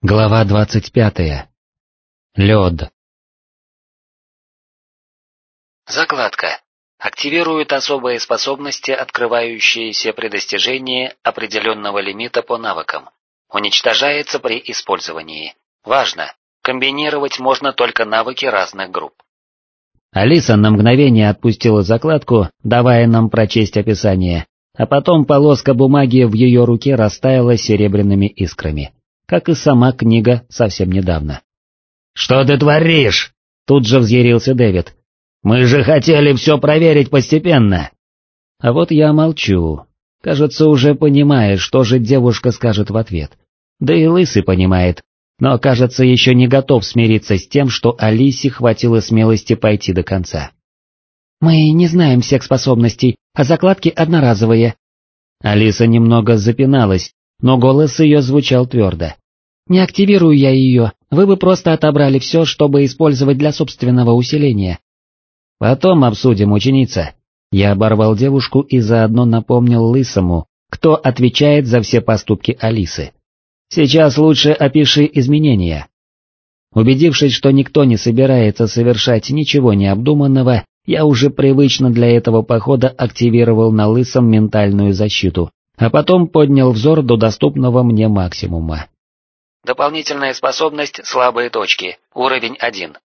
Глава двадцать пятая. Лед. Закладка. Активирует особые способности, открывающиеся при достижении определенного лимита по навыкам. Уничтожается при использовании. Важно, комбинировать можно только навыки разных групп. Алиса на мгновение отпустила закладку, давая нам прочесть описание, а потом полоска бумаги в ее руке растаяла серебряными искрами как и сама книга совсем недавно. «Что ты творишь?» Тут же взъярился Дэвид. «Мы же хотели все проверить постепенно!» А вот я молчу. Кажется, уже понимает, что же девушка скажет в ответ. Да и Лысый понимает, но, кажется, еще не готов смириться с тем, что Алисе хватило смелости пойти до конца. «Мы не знаем всех способностей, а закладки одноразовые». Алиса немного запиналась, но голос ее звучал твердо. «Не активирую я ее, вы бы просто отобрали все, чтобы использовать для собственного усиления». «Потом обсудим, ученица». Я оборвал девушку и заодно напомнил Лысому, кто отвечает за все поступки Алисы. «Сейчас лучше опиши изменения». Убедившись, что никто не собирается совершать ничего необдуманного, я уже привычно для этого похода активировал на Лысом ментальную защиту, а потом поднял взор до доступного мне максимума. Дополнительная способность «Слабые точки», уровень 1.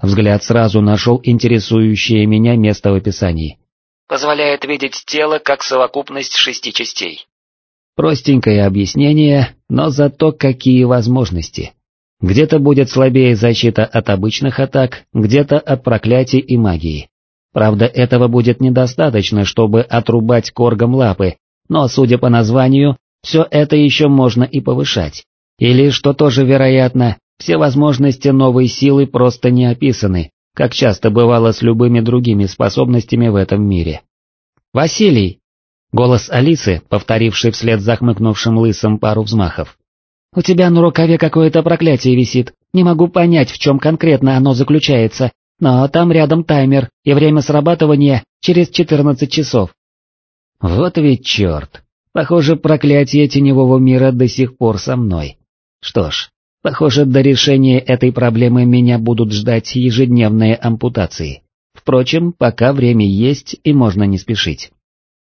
Взгляд сразу нашел интересующее меня место в описании. Позволяет видеть тело как совокупность шести частей. Простенькое объяснение, но зато какие возможности. Где-то будет слабее защита от обычных атак, где-то от проклятий и магии. Правда, этого будет недостаточно, чтобы отрубать коргом лапы, но, судя по названию, все это еще можно и повышать. Или, что тоже вероятно, все возможности новой силы просто не описаны, как часто бывало с любыми другими способностями в этом мире. «Василий!» Голос Алисы, повторивший вслед захмыкнувшим лысым пару взмахов. «У тебя на рукаве какое-то проклятие висит, не могу понять, в чем конкретно оно заключается, но там рядом таймер, и время срабатывания через 14 часов. Вот ведь черт. Похоже, проклятие теневого мира до сих пор со мной. Что ж, похоже, до решения этой проблемы меня будут ждать ежедневные ампутации. Впрочем, пока время есть и можно не спешить.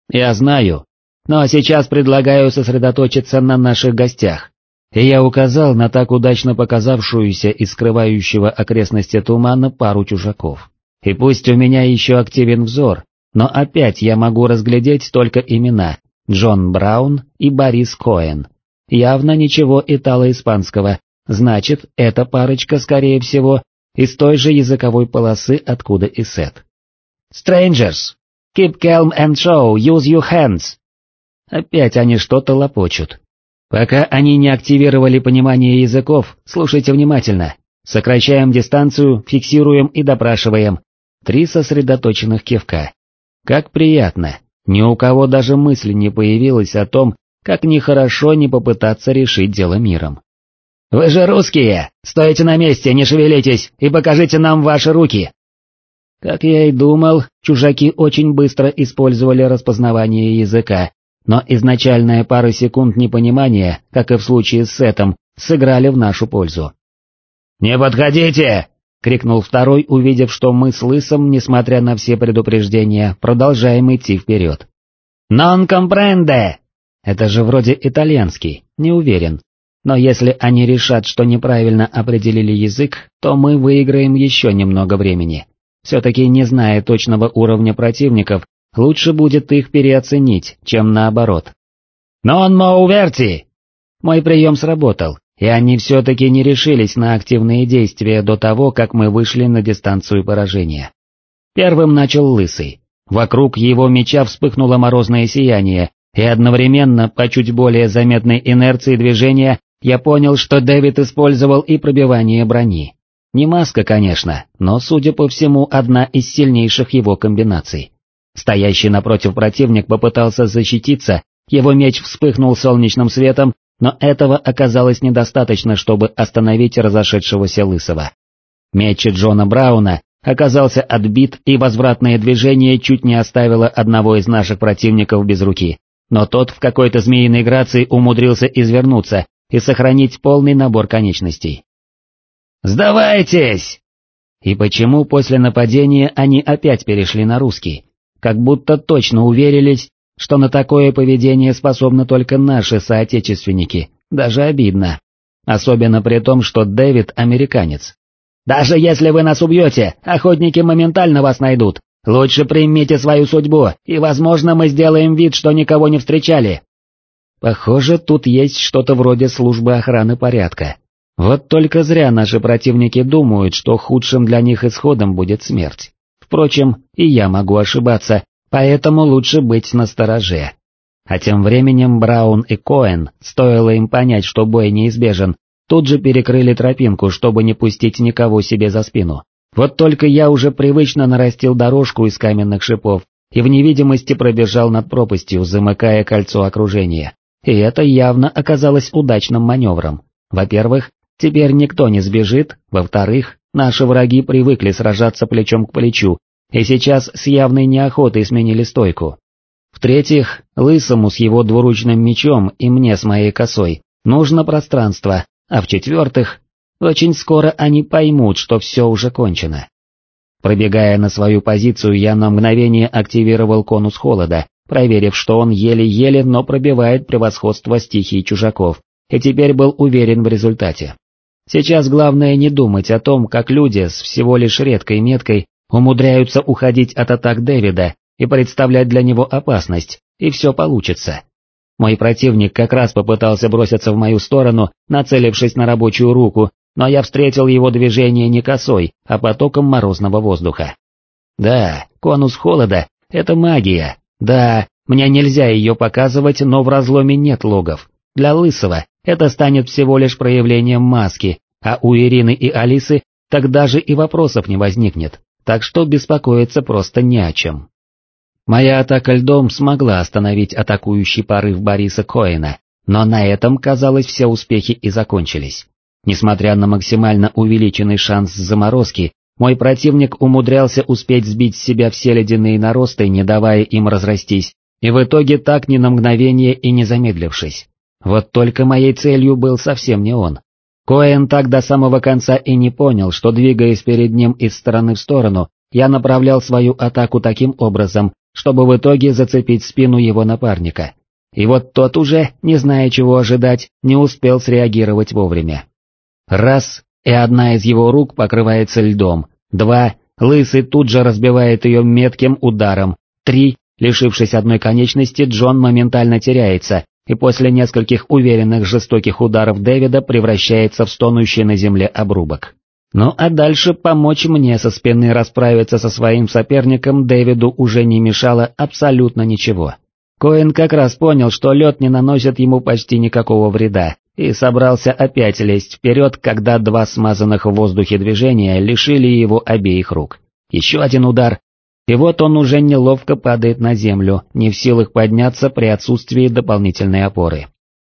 Я знаю, но сейчас предлагаю сосредоточиться на наших гостях. И я указал на так удачно показавшуюся и скрывающего окрестности тумана пару чужаков. И пусть у меня еще активен взор, но опять я могу разглядеть только имена Джон Браун и Борис Коэн. Явно ничего итало-испанского, значит, эта парочка, скорее всего, из той же языковой полосы, откуда и Сет. «Strangers! Keep calm and show, use your hands!» Опять они что-то лопочут. Пока они не активировали понимание языков, слушайте внимательно. Сокращаем дистанцию, фиксируем и допрашиваем. Три сосредоточенных кивка. Как приятно, ни у кого даже мысли не появилось о том, как нехорошо не попытаться решить дело миром. «Вы же русские! Стойте на месте, не шевелитесь и покажите нам ваши руки!» Как я и думал, чужаки очень быстро использовали распознавание языка, но изначальная пара секунд непонимания, как и в случае с Сетом, сыграли в нашу пользу. «Не подходите!» — крикнул второй, увидев, что мы с Лысом, несмотря на все предупреждения, продолжаем идти вперед. «Non comprende!» Это же вроде итальянский, не уверен. Но если они решат, что неправильно определили язык, то мы выиграем еще немного времени. Все-таки не зная точного уровня противников, лучше будет их переоценить, чем наоборот. «Non moverti!» Мой прием сработал, и они все-таки не решились на активные действия до того, как мы вышли на дистанцию поражения. Первым начал Лысый. Вокруг его меча вспыхнуло морозное сияние, и одновременно, по чуть более заметной инерции движения, я понял, что Дэвид использовал и пробивание брони. Не маска, конечно, но, судя по всему, одна из сильнейших его комбинаций. Стоящий напротив противник попытался защититься, его меч вспыхнул солнечным светом, но этого оказалось недостаточно, чтобы остановить разошедшегося Лысого. Меч Джона Брауна оказался отбит, и возвратное движение чуть не оставило одного из наших противников без руки, но тот в какой-то змеиной грации умудрился извернуться, и сохранить полный набор конечностей. «Сдавайтесь!» И почему после нападения они опять перешли на русский? Как будто точно уверились, что на такое поведение способны только наши соотечественники, даже обидно. Особенно при том, что Дэвид американец. «Даже если вы нас убьете, охотники моментально вас найдут. Лучше примите свою судьбу, и, возможно, мы сделаем вид, что никого не встречали». Похоже, тут есть что-то вроде службы охраны порядка. Вот только зря наши противники думают, что худшим для них исходом будет смерть. Впрочем, и я могу ошибаться, поэтому лучше быть настороже. А тем временем Браун и Коэн, стоило им понять, что бой неизбежен, тут же перекрыли тропинку, чтобы не пустить никого себе за спину. Вот только я уже привычно нарастил дорожку из каменных шипов и в невидимости пробежал над пропастью, замыкая кольцо окружения. И это явно оказалось удачным маневром. Во-первых, теперь никто не сбежит, во-вторых, наши враги привыкли сражаться плечом к плечу, и сейчас с явной неохотой сменили стойку. В-третьих, Лысому с его двуручным мечом и мне с моей косой нужно пространство, а в-четвертых, очень скоро они поймут, что все уже кончено. Пробегая на свою позицию, я на мгновение активировал конус холода, проверив, что он еле-еле, но пробивает превосходство стихий чужаков, и теперь был уверен в результате. Сейчас главное не думать о том, как люди с всего лишь редкой меткой умудряются уходить от атак Дэвида и представлять для него опасность, и все получится. Мой противник как раз попытался броситься в мою сторону, нацелившись на рабочую руку, но я встретил его движение не косой, а потоком морозного воздуха. Да, конус холода — это магия, да, мне нельзя ее показывать, но в разломе нет логов. Для Лысого это станет всего лишь проявлением маски, а у Ирины и Алисы тогда же и вопросов не возникнет, так что беспокоиться просто не о чем. Моя атака льдом смогла остановить атакующий порыв Бориса Коэна, но на этом, казалось, все успехи и закончились. Несмотря на максимально увеличенный шанс заморозки, мой противник умудрялся успеть сбить с себя все ледяные наросты, не давая им разрастись, и в итоге так ни на мгновение и не замедлившись. Вот только моей целью был совсем не он. Коэн так до самого конца и не понял, что двигаясь перед ним из стороны в сторону, я направлял свою атаку таким образом, чтобы в итоге зацепить спину его напарника. И вот тот уже, не зная чего ожидать, не успел среагировать вовремя. Раз, и одна из его рук покрывается льдом. Два, лысый тут же разбивает ее метким ударом. Три, лишившись одной конечности, Джон моментально теряется, и после нескольких уверенных жестоких ударов Дэвида превращается в стонущий на земле обрубок. Ну а дальше помочь мне со спины расправиться со своим соперником Дэвиду уже не мешало абсолютно ничего. Коэн как раз понял, что лед не наносит ему почти никакого вреда, и собрался опять лезть вперед, когда два смазанных в воздухе движения лишили его обеих рук. Еще один удар, и вот он уже неловко падает на землю, не в силах подняться при отсутствии дополнительной опоры.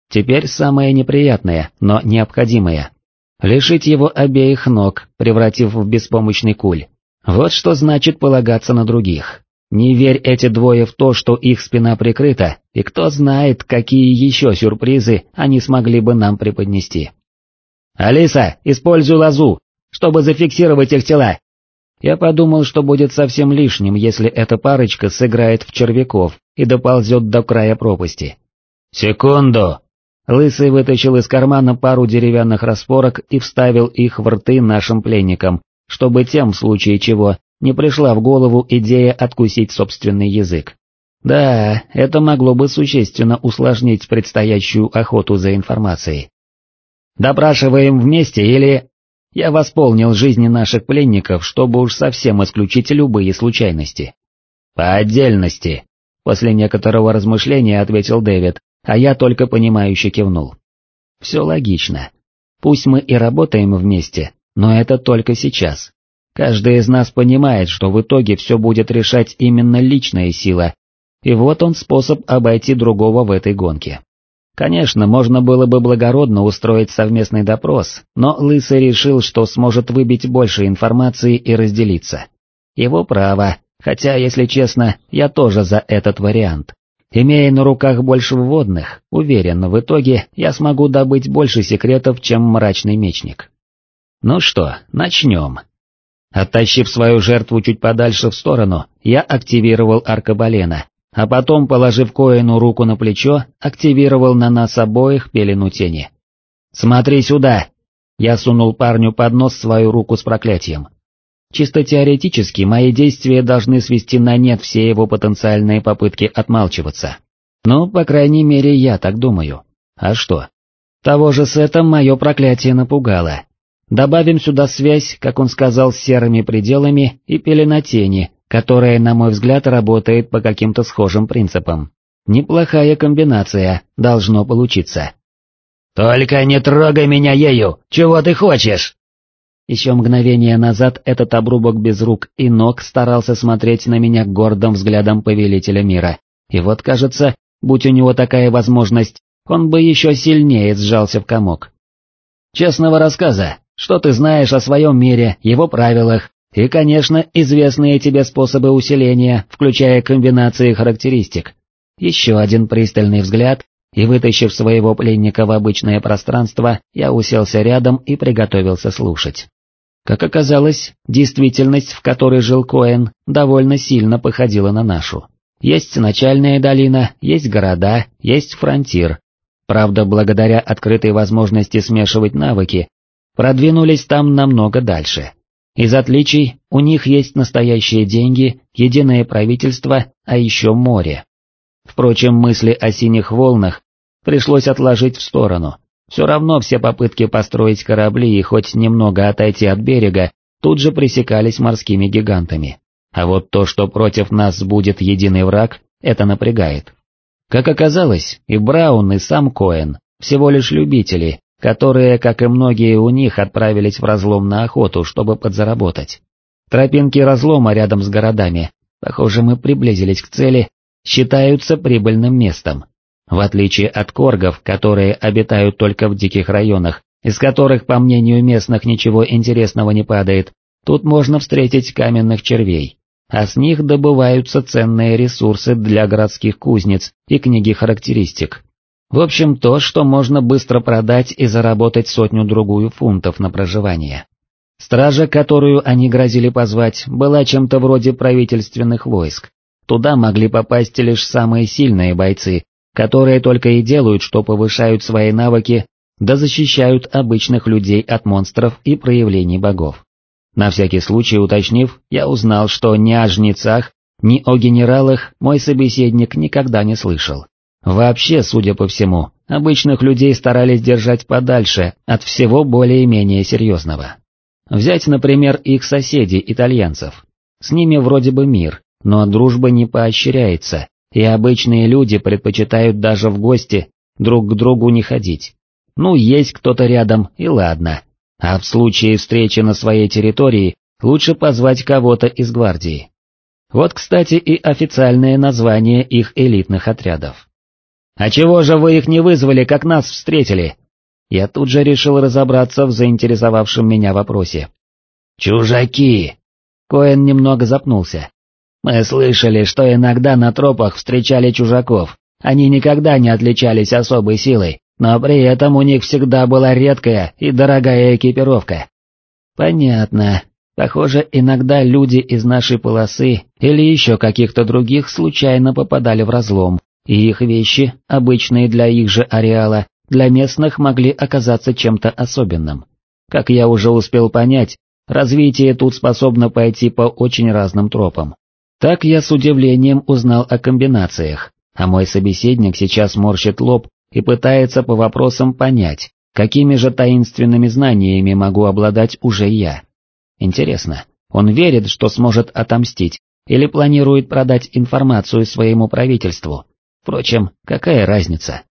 Теперь самое неприятное, но необходимое. Лишить его обеих ног, превратив в беспомощный куль. Вот что значит полагаться на других. Не верь эти двое в то, что их спина прикрыта, и кто знает, какие еще сюрпризы они смогли бы нам преподнести. «Алиса, используй лазу, чтобы зафиксировать их тела!» Я подумал, что будет совсем лишним, если эта парочка сыграет в червяков и доползет до края пропасти. «Секунду!» Лысый вытащил из кармана пару деревянных распорок и вставил их в рты нашим пленникам, чтобы тем, в случае чего, не пришла в голову идея откусить собственный язык. Да, это могло бы существенно усложнить предстоящую охоту за информацией. Допрашиваем вместе или... Я восполнил жизни наших пленников, чтобы уж совсем исключить любые случайности. По отдельности, после некоторого размышления ответил Дэвид, а я только понимающе кивнул. Все логично. Пусть мы и работаем вместе, но это только сейчас. Каждый из нас понимает, что в итоге все будет решать именно личная сила, и вот он способ обойти другого в этой гонке. Конечно, можно было бы благородно устроить совместный допрос, но Лысый решил, что сможет выбить больше информации и разделиться. Его право, хотя, если честно, я тоже за этот вариант. Имея на руках больше вводных, уверен, в итоге я смогу добыть больше секретов, чем мрачный мечник. Ну что, начнем. Оттащив свою жертву чуть подальше в сторону, я активировал аркабалена, а потом, положив Коину руку на плечо, активировал на нас обоих пелену тени. «Смотри сюда!» Я сунул парню под нос свою руку с проклятием. Чисто теоретически мои действия должны свести на нет все его потенциальные попытки отмалчиваться. Ну, по крайней мере, я так думаю. А что? Того же Сета мое проклятие напугало. Добавим сюда связь, как он сказал, с серыми пределами и пелена тени, которая, на мой взгляд, работает по каким-то схожим принципам. Неплохая комбинация, должно получиться. «Только не трогай меня ею! Чего ты хочешь?» Еще мгновение назад этот обрубок без рук и ног старался смотреть на меня гордым взглядом повелителя мира, и вот кажется, будь у него такая возможность, он бы еще сильнее сжался в комок. Честного рассказа, что ты знаешь о своем мире, его правилах, и, конечно, известные тебе способы усиления, включая комбинации характеристик. Еще один пристальный взгляд, и, вытащив своего пленника в обычное пространство, я уселся рядом и приготовился слушать. Как оказалось, действительность, в которой жил Коэн, довольно сильно походила на нашу. Есть начальная долина, есть города, есть фронтир. Правда, благодаря открытой возможности смешивать навыки, продвинулись там намного дальше. Из отличий, у них есть настоящие деньги, единое правительство, а еще море. Впрочем, мысли о синих волнах пришлось отложить в сторону, все равно все попытки построить корабли и хоть немного отойти от берега тут же пресекались морскими гигантами. А вот то, что против нас будет единый враг, это напрягает. Как оказалось, и Браун, и сам Коэн всего лишь любители, которые, как и многие у них, отправились в разлом на охоту, чтобы подзаработать. Тропинки разлома рядом с городами, похоже, мы приблизились к цели, считаются прибыльным местом. В отличие от коргов, которые обитают только в диких районах, из которых, по мнению местных, ничего интересного не падает, тут можно встретить каменных червей, а с них добываются ценные ресурсы для городских кузнец и книги характеристик. В общем, то, что можно быстро продать и заработать сотню-другую фунтов на проживание. Стража, которую они грозили позвать, была чем-то вроде правительственных войск. Туда могли попасть лишь самые сильные бойцы, которые только и делают, что повышают свои навыки, да защищают обычных людей от монстров и проявлений богов. На всякий случай уточнив, я узнал, что ни о жнецах, ни о генералах мой собеседник никогда не слышал. Вообще, судя по всему, обычных людей старались держать подальше от всего более-менее серьезного. Взять, например, их соседей, итальянцев. С ними вроде бы мир, но дружба не поощряется, и обычные люди предпочитают даже в гости друг к другу не ходить. Ну, есть кто-то рядом, и ладно. А в случае встречи на своей территории лучше позвать кого-то из гвардии. Вот, кстати, и официальное название их элитных отрядов. «А чего же вы их не вызвали, как нас встретили?» Я тут же решил разобраться в заинтересовавшем меня вопросе. «Чужаки!» Коэн немного запнулся. Мы слышали, что иногда на тропах встречали чужаков. Они никогда не отличались особой силой, но при этом у них всегда была редкая и дорогая экипировка. Понятно. Похоже, иногда люди из нашей полосы или еще каких-то других случайно попадали в разлом, и их вещи, обычные для их же ареала, для местных могли оказаться чем-то особенным. Как я уже успел понять, развитие тут способно пойти по очень разным тропам. Так я с удивлением узнал о комбинациях, а мой собеседник сейчас морщит лоб и пытается по вопросам понять, какими же таинственными знаниями могу обладать уже я. Интересно, он верит, что сможет отомстить, или планирует продать информацию своему правительству? Впрочем, какая разница?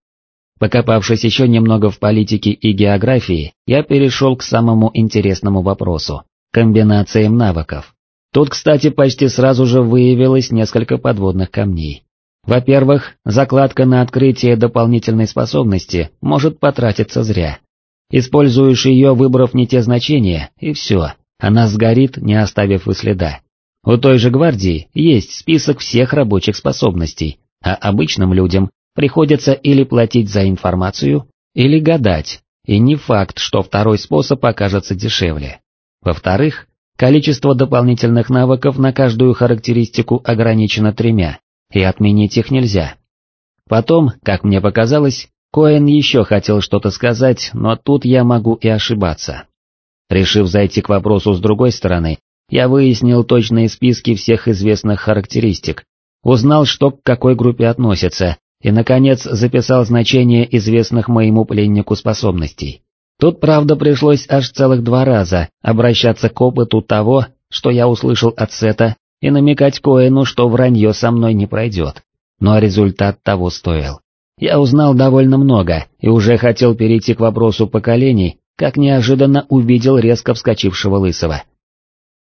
Покопавшись еще немного в политике и географии, я перешел к самому интересному вопросу – комбинациям навыков. Тут, кстати, почти сразу же выявилось несколько подводных камней. Во-первых, закладка на открытие дополнительной способности может потратиться зря. Используешь ее, выбрав не те значения, и все, она сгорит, не оставив и следа. У той же гвардии есть список всех рабочих способностей, а обычным людям приходится или платить за информацию, или гадать, и не факт, что второй способ окажется дешевле. Во-вторых, количество дополнительных навыков на каждую характеристику ограничено тремя, и отменить их нельзя. Потом, как мне показалось, Коэн еще хотел что-то сказать, но тут я могу и ошибаться. Решив зайти к вопросу с другой стороны, я выяснил точные списки всех известных характеристик, узнал, что к какой группе относятся, и, наконец, записал значение известных моему пленнику способностей. Тут, правда, пришлось аж целых два раза обращаться к опыту того, что я услышал от Сета, и намекать Коэну, что вранье со мной не пройдет. Но результат того стоил. Я узнал довольно много и уже хотел перейти к вопросу поколений, как неожиданно увидел резко вскочившего Лысого.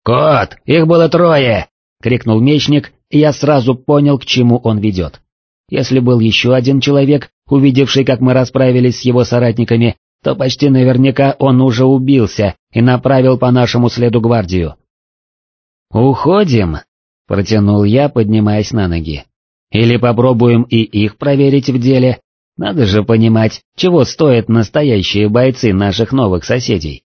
«Кот, их было трое!» — крикнул мечник, и я сразу понял, к чему он ведет. Если был еще один человек, увидевший, как мы расправились с его соратниками, то почти наверняка он уже убился и направил по нашему следу гвардию. «Уходим», — протянул я, поднимаясь на ноги. «Или попробуем и их проверить в деле. Надо же понимать, чего стоят настоящие бойцы наших новых соседей».